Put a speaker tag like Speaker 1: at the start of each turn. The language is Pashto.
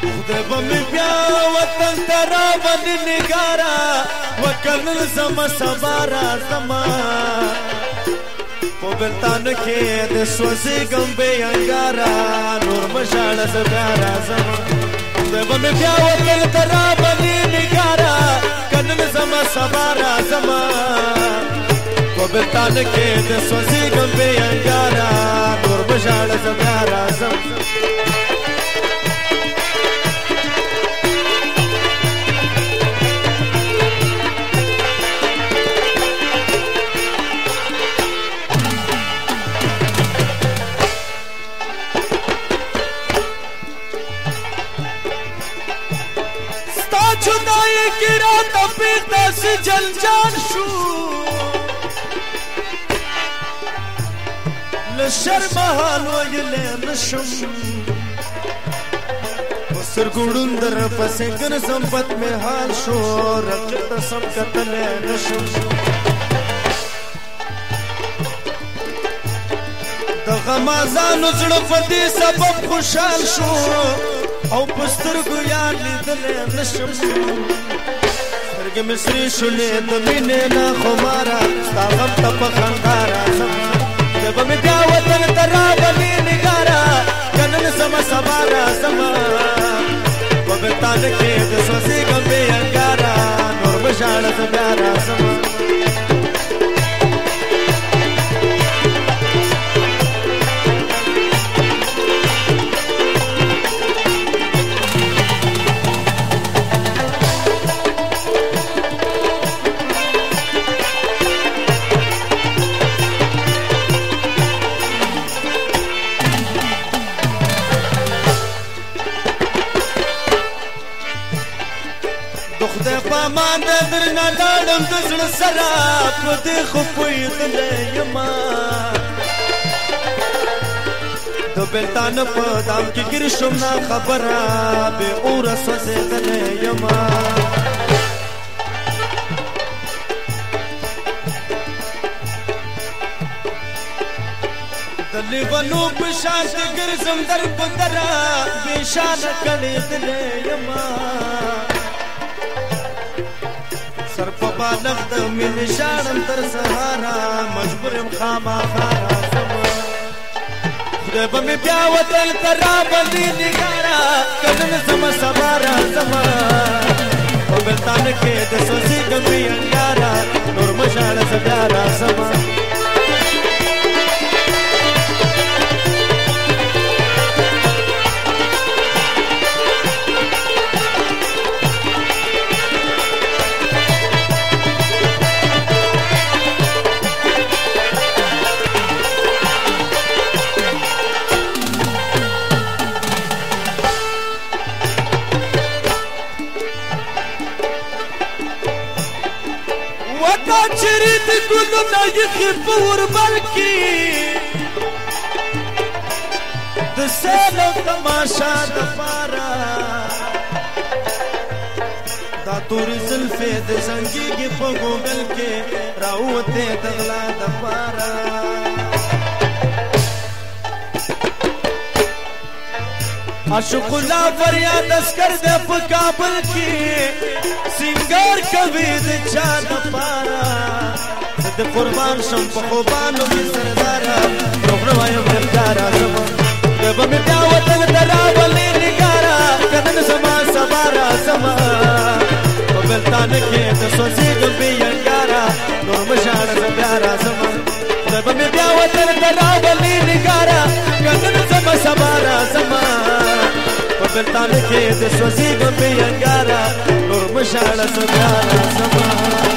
Speaker 1: خدای به مې بیا وطن ته راوړې نګاره وکنل زما سبا را زما په بلتان کې د سوځي ګم به انګارا نور مشاله زبیا را زما خدای به مې بیا وطن ته راوړې نګاره کنل زما سبا را زما په بلتان کې د سوځي ګم پای کې را تپیق داسې جلجان شو له شرمه لویلی نشم سر ګړون در پسې ګن سمپت مې حال شو رقیب ته سم کتل نشم د غمازانو زړه په دې سبب خوشحال شو او پستر کو یار لیدل نشم سرګ مصری شولې د مینې نه خمارا تا غم ته په خندارا جب مې بیا وطن ترا بلی نګارا جنن سم سبارا سم وګتا د کې د سوسې ګمبه انګارا نور مشاله پیارا سم سامان درنا لاړم د زړه سره پروت خو پوهېدلی یما د بلتان په دام کې ګیر شوم نه خبره بې اوره سوځېدلی یما د لیونو په شان ګرځم در په دره بې شانه کړېدلی یما سر په بالغ د مین شارم تر سهارا مجبور يم خامخارا خدای په می بیا وطن تر باندې نګارا کدن سم سبارا سما په بلتان کې د سوسي ګمې دا چریت گلونا یخی پور بلکی د سلام تماشا د پارا دا تور زلفې د زنګيږي په ګوګل کې راوته دغلا د پارا عاشق الله فریاد اسکر د په کابل کې سنگار کوي د چا د پارا د قربان شم په خوبانو کې سردار روغ وایم دلدار اعظم د به بیا وطن درا ولې نګارا کنن سما سما را سما په بلتان کې د سوسي د بیانګارا نور مشان د پیارا سما د به بیا وطن درا ولې نګارا کنن سما سما را سما سبرتان کې د سوزي ګو په انګارا نور مشاله سبحان سبحان